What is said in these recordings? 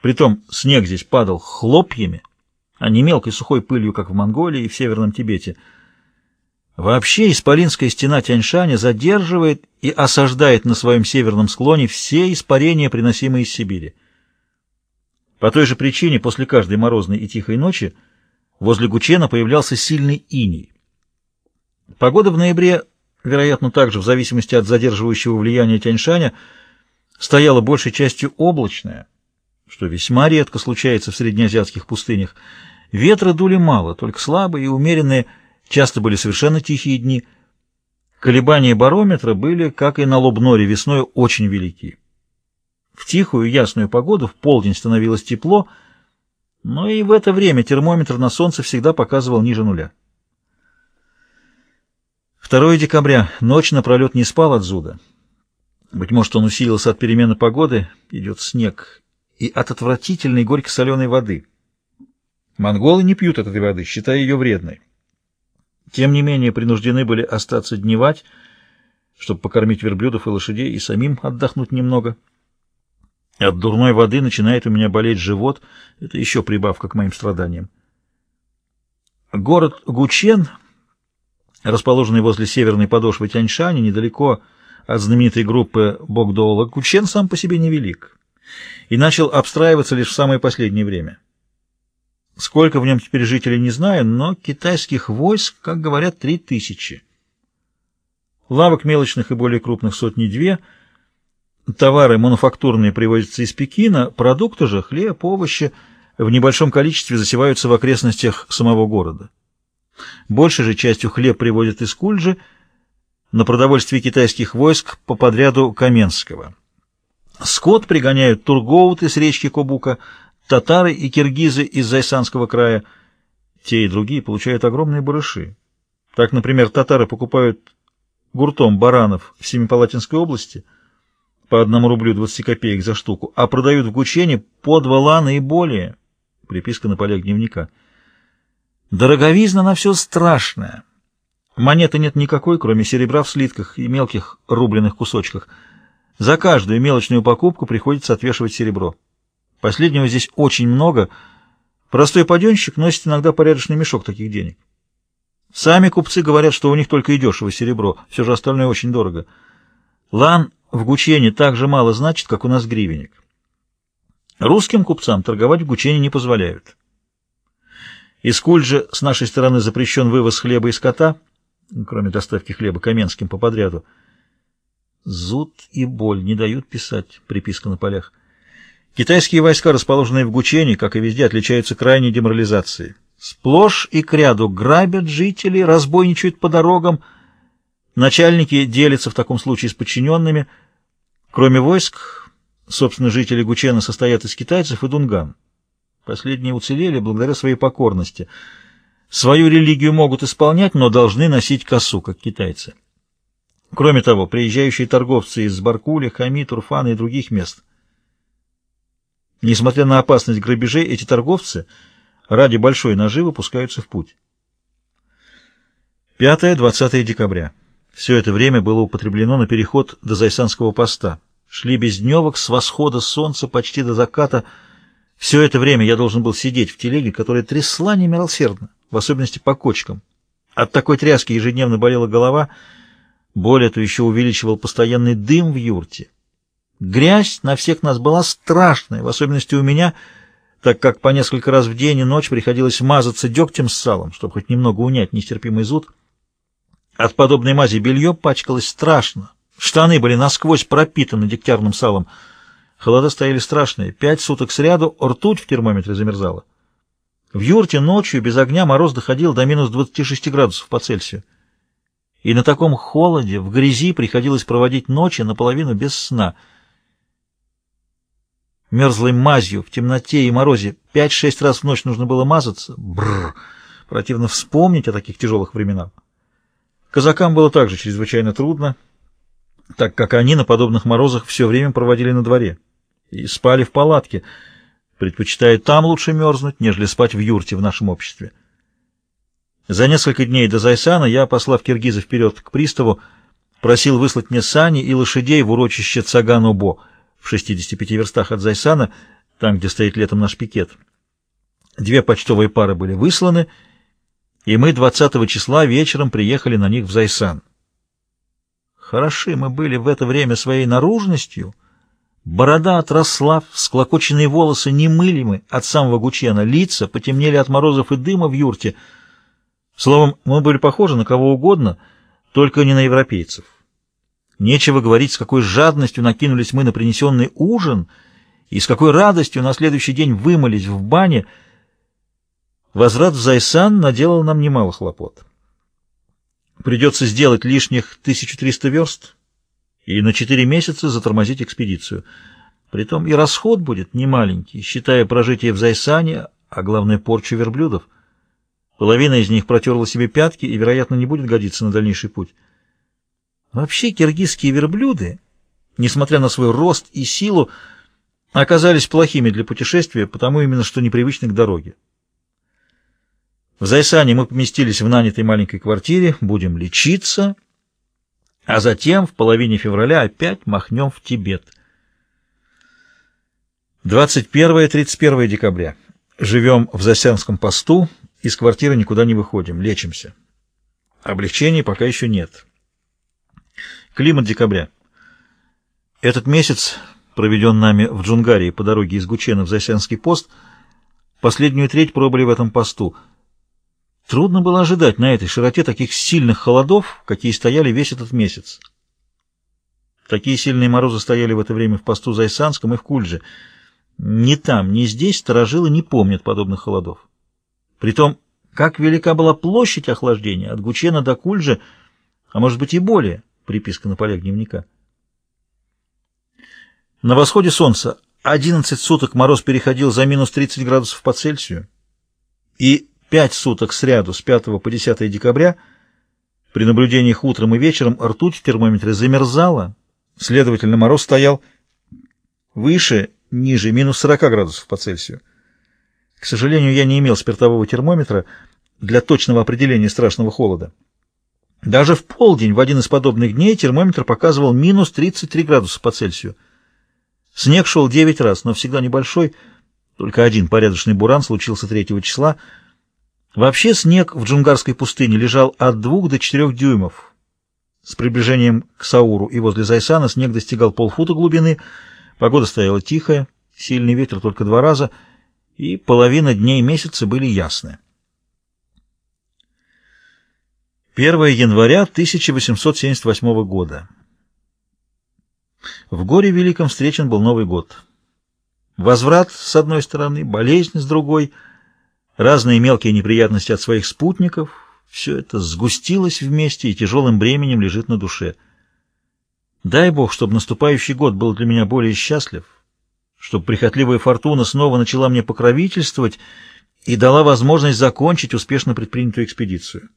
Притом снег здесь падал хлопьями, а не мелкой сухой пылью, как в Монголии и в Северном Тибете. Вообще Исполинская стена Тяньшаня задерживает и осаждает на своем северном склоне все испарения, приносимые из Сибири. По той же причине после каждой морозной и тихой ночи возле Гучена появлялся сильный иней. Погода в ноябре, вероятно, также в зависимости от задерживающего влияния Тяньшаня, стояла большей частью облачная, что весьма редко случается в среднеазиатских пустынях. Ветра дули мало, только слабые и умеренные, часто были совершенно тихие дни. Колебания барометра были, как и на Лобноре весной, очень велики. В тихую ясную погоду в полдень становилось тепло, но и в это время термометр на солнце всегда показывал ниже нуля. 2 декабря. Ночь напролет не спал от зуда. Быть может, он усилился от перемены погоды, идет снег, и от отвратительной горько-соленой воды. Монголы не пьют этой воды, считая ее вредной. Тем не менее, принуждены были остаться дневать, чтобы покормить верблюдов и лошадей и самим отдохнуть немного. От дурной воды начинает у меня болеть живот, это еще прибавка к моим страданиям. Город Гучен, расположенный возле северной подошвы Тяньшани, недалеко от знаменитой группы Богдоула, Гучен сам по себе невелик и начал обстраиваться лишь в самое последнее время. Сколько в нем теперь жителей, не знаю, но китайских войск, как говорят, три тысячи. Лавок мелочных и более крупных сотни-две, товары мануфактурные привозятся из Пекина, продукты же, хлеб, овощи, в небольшом количестве засеваются в окрестностях самого города. Большей же частью хлеб привозят из Кульджи на продовольствие китайских войск по подряду Каменского. Скот пригоняют тургоуты с речки Кобука, татары и киргизы из Зайсанского края. Те и другие получают огромные барыши. Так, например, татары покупают гуртом баранов в Семипалатинской области по одному рублю 20 копеек за штуку, а продают в Гучене по два лана и более. Приписка на полях дневника. Дороговизна на все страшное. Монеты нет никакой, кроме серебра в слитках и мелких рубленых кусочках – за каждую мелочную покупку приходится отвешивать серебро. Последнего здесь очень много. Простой паденщик носит иногда порядочный мешок таких денег. Сами купцы говорят, что у них только и дешево серебро, все же остальное очень дорого. Лан в Гучене так же мало значит, как у нас гривенник. Русским купцам торговать в Гучене не позволяют. Из Кульджи с нашей стороны запрещен вывоз хлеба и скота, кроме доставки хлеба Каменским по подряду. Зуд и боль не дают писать, приписка на полях. Китайские войска, расположенные в Гучене, как и везде, отличаются крайней деморализацией. Сплошь и кряду грабят жителей, разбойничают по дорогам. Начальники делятся в таком случае с подчиненными. Кроме войск, собственно, жители Гучена состоят из китайцев и дунган. Последние уцелели благодаря своей покорности. Свою религию могут исполнять, но должны носить косу, как китайцы. Кроме того, приезжающие торговцы из Баркуля, Хами, Турфана и других мест. Несмотря на опасность грабежей, эти торговцы ради большой наживы пускаются в путь. 5-20 декабря. Все это время было употреблено на переход до Зайсанского поста. Шли без дневок с восхода солнца почти до заката. Все это время я должен был сидеть в телеге, которая трясла немилосердно, в особенности по кочкам. От такой тряски ежедневно болела голова — Боль эту еще увеличивал постоянный дым в юрте. Грязь на всех нас была страшная, в особенности у меня, так как по несколько раз в день и ночь приходилось мазаться дегтем с салом, чтобы хоть немного унять нестерпимый зуд. От подобной мази белье пачкалось страшно. Штаны были насквозь пропитаны дегтярным салом. Холода стояли страшные. Пять суток сряду ртуть в термометре замерзала. В юрте ночью без огня мороз доходил до минус 26 градусов по Цельсию и на таком холоде, в грязи приходилось проводить ночи наполовину без сна. Мерзлой мазью, в темноте и морозе пять-шесть раз в ночь нужно было мазаться. Бррр! Противно вспомнить о таких тяжелых временах. Казакам было также чрезвычайно трудно, так как они на подобных морозах все время проводили на дворе и спали в палатке, предпочитая там лучше мерзнуть, нежели спать в юрте в нашем обществе. За несколько дней до Зайсана я, послав киргиза вперед к приставу, просил выслать мне сани и лошадей в урочище Цаган-Убо в 65 верстах от Зайсана, там, где стоит летом наш пикет. Две почтовые пары были высланы, и мы 20 числа вечером приехали на них в Зайсан. Хороши мы были в это время своей наружностью. Борода отросла, склокоченные волосы не мыли мы от самого Гучена, лица потемнели от морозов и дыма в юрте. Словом, мы были похожи на кого угодно, только не на европейцев. Нечего говорить, с какой жадностью накинулись мы на принесенный ужин и с какой радостью на следующий день вымылись в бане. Возврат в Зайсан наделал нам немало хлопот. Придется сделать лишних 1300 верст и на 4 месяца затормозить экспедицию. Притом и расход будет немаленький, считая прожитие в Зайсане, а главное порчу верблюдов. Половина из них протерла себе пятки и, вероятно, не будет годиться на дальнейший путь. Вообще киргизские верблюды, несмотря на свой рост и силу, оказались плохими для путешествия, потому именно что непривычны к дороге. В Зайсане мы поместились в нанятой маленькой квартире, будем лечиться, а затем в половине февраля опять махнем в Тибет. 21-31 декабря. Живем в Засянском посту, из квартиры никуда не выходим, лечимся. Облегчений пока еще нет. Климат декабря. Этот месяц, проведен нами в Джунгарии по дороге из Гучена в Засянский пост, последнюю треть пробыли в этом посту — Трудно было ожидать на этой широте таких сильных холодов, какие стояли весь этот месяц. Такие сильные морозы стояли в это время в посту Зайсанском и в Кульже. Ни там, ни здесь сторожилы не помнят подобных холодов. Притом, как велика была площадь охлаждения от Гучена до Кульжи, а может быть и более, приписка на полях дневника. На восходе солнца 11 суток мороз переходил за минус 30 градусов по Цельсию, и Пять суток сряду с 5 по 10 декабря при наблюдениях утром и вечером ртуть в термометре замерзала, следовательно, мороз стоял выше, ниже, минус 40 градусов по Цельсию. К сожалению, я не имел спиртового термометра для точного определения страшного холода. Даже в полдень в один из подобных дней термометр показывал минус 33 градуса по Цельсию. Снег шел 9 раз, но всегда небольшой, только один порядочный буран случился 3 числа, Вообще снег в джунгарской пустыне лежал от двух до четырех дюймов. С приближением к Сауру и возле Зайсана снег достигал полфута глубины, погода стояла тихая, сильный ветер только два раза, и половина дней месяца были ясны. 1 января 1878 года. В горе великом встречен был Новый год. Возврат с одной стороны, болезнь с другой — разные мелкие неприятности от своих спутников, все это сгустилось вместе и тяжелым бременем лежит на душе. Дай Бог, чтобы наступающий год был для меня более счастлив, чтобы прихотливая фортуна снова начала мне покровительствовать и дала возможность закончить успешно предпринятую экспедицию.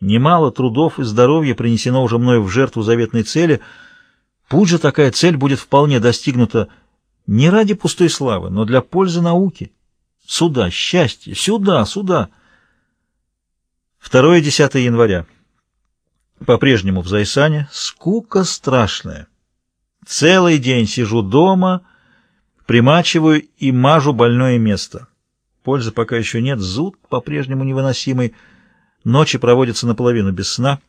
Немало трудов и здоровья принесено уже мною в жертву заветной цели. Пусть же такая цель будет вполне достигнута не ради пустой славы, но для пользы науки. Сюда, счастье! Сюда, сюда! 2-10 января. По-прежнему в Зайсане. Скука страшная. Целый день сижу дома, примачиваю и мажу больное место. Пользы пока еще нет, зуд по-прежнему невыносимый. Ночи проводятся наполовину без сна.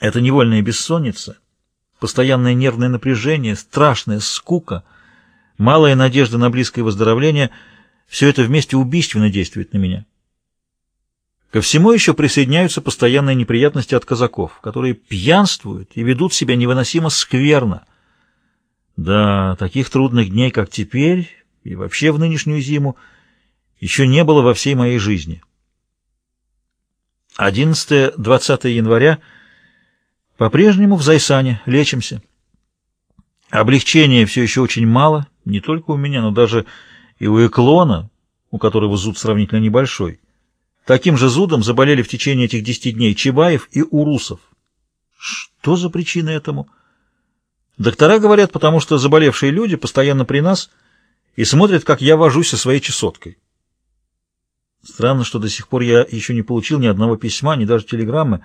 Это невольная бессонница, постоянное нервное напряжение, страшная скука, малая надежда на близкое выздоровление — все это вместе убийственно действует на меня. Ко всему еще присоединяются постоянные неприятности от казаков, которые пьянствуют и ведут себя невыносимо скверно. Да, таких трудных дней, как теперь, и вообще в нынешнюю зиму, еще не было во всей моей жизни. 11-20 января по-прежнему в Зайсане лечимся. Облегчения все еще очень мало, не только у меня, но даже и у Эклона, у которого зуд сравнительно небольшой. Таким же зудом заболели в течение этих десяти дней Чебаев и Урусов. Что за причина этому? Доктора говорят, потому что заболевшие люди постоянно при нас и смотрят, как я вожусь со своей чесоткой. Странно, что до сих пор я еще не получил ни одного письма, ни даже телеграммы.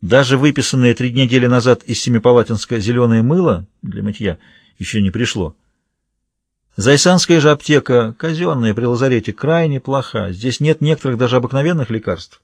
Даже выписанное три недели назад из Семипалатинска зеленое мыло для мытья еще не пришло. Зайсанская же аптека, казенная при лазарете, крайне плоха. Здесь нет некоторых даже обыкновенных лекарств.